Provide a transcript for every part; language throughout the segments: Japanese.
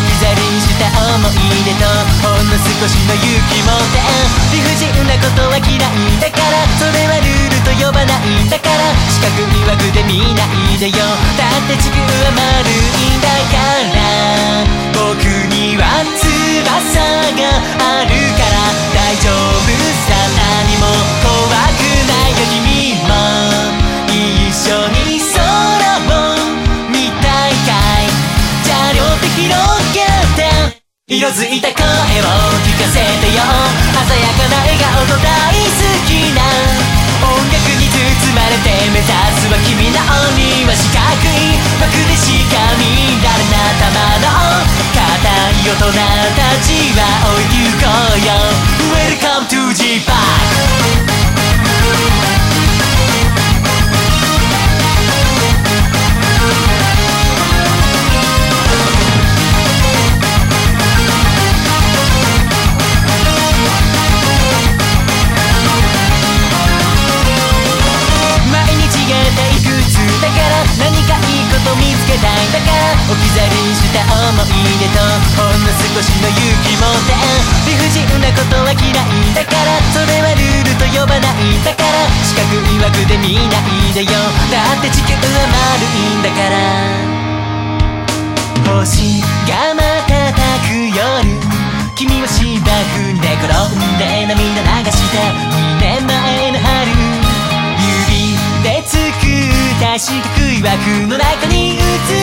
した思い出と。ほんの少しの勇気持って理不尽なことは嫌いだからそれはルールと呼ばないんだから四角い枠で見ないでよ。だって地球は丸いんだから。僕には翼があるから大丈夫さ。何も怖くないよ君も。一緒に空色づいた声を聞かせてよ。鮮やかな笑顔と大好きな音楽に包まれて目指すは君の鬼は四角い枠でしか見られない頭の硬い大人たちは追いてゆこうよ。置き去りにした思い出とほんの少しの勇気持って理不尽なことは嫌いだからそれはルールと呼ばないだから四角い枠で見ないでよ。だって地球は丸いんだから。星が瞬く夜君は芝生で転んで涙流した2年前の春指で作った四角い枠の中に映る。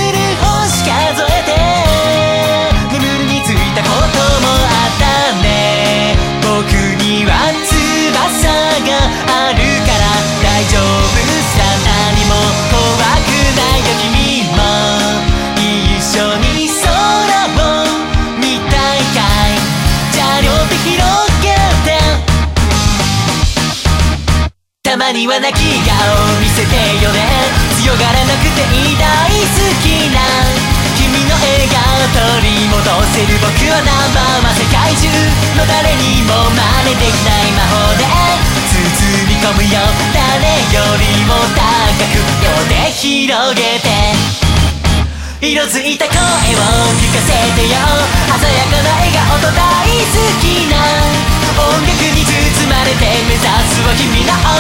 たには泣き顔見せてよね。強がらなくていい大好きな君の笑顔取り戻せる僕はナンバーワン世界中の誰にも真似できない魔法で。包み込むよ誰よりも高く両手広げて。色づいた声を聞かせてよ。鮮やかな笑顔と大好きな。音楽に包まれて目指すは君の鬼